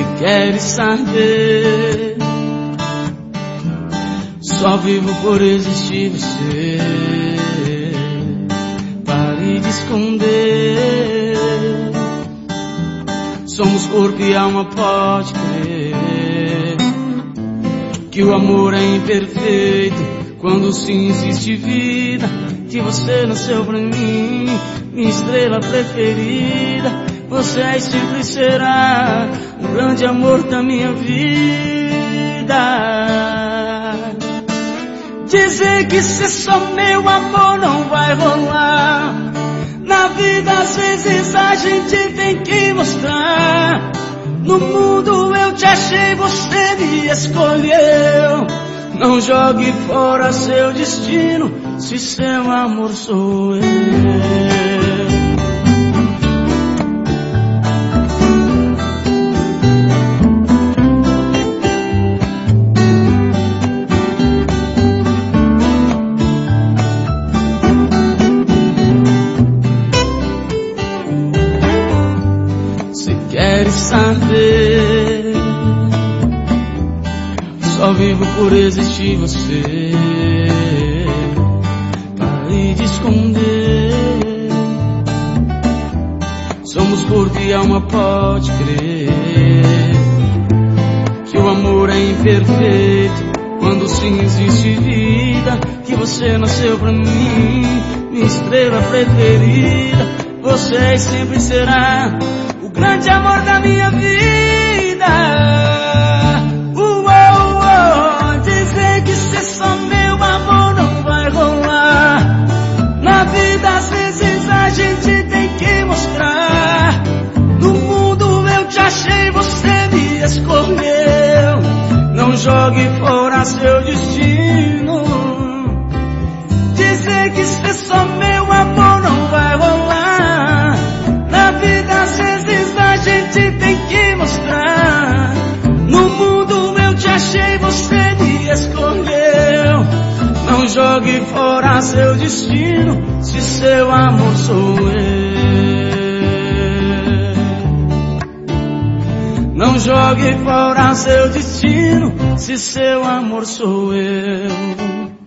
Se queres saber, só vivo por existir você. Pare de esconder. Somos corpo e alma, pode crer. Que o amor é imperfeito quando sim existe vida. Que você nasceu pra mim, minha estrela preferida. Você é e sempre será grande amor da minha vida. Dizer que ser só meu amor não vai rolar. Na vida às vezes a gente tem que mostrar. No mundo eu te achei, você me escolheu. Não jogue fora seu destino, se seu amor sou eu. Queres saber. Só vivo por existir você. Pare de esconder. Somos corpo e alma, pode crer. Que o amor é imperfeito. Quando sim existe vida, que você nasceu pra mim, minha estrela preferida. Você sempre será grande amor da minha vida. Uou, uou, dizer que ser só meu amor não vai rolar. Na vida às vezes a gente tem que mostrar. No mundo eu te achei, você me escolheu. Não jogue fora seu destino. Jogue fora seu destino, se seu amor sou eu. Não jogue fora seu destino, se seu amor sou eu.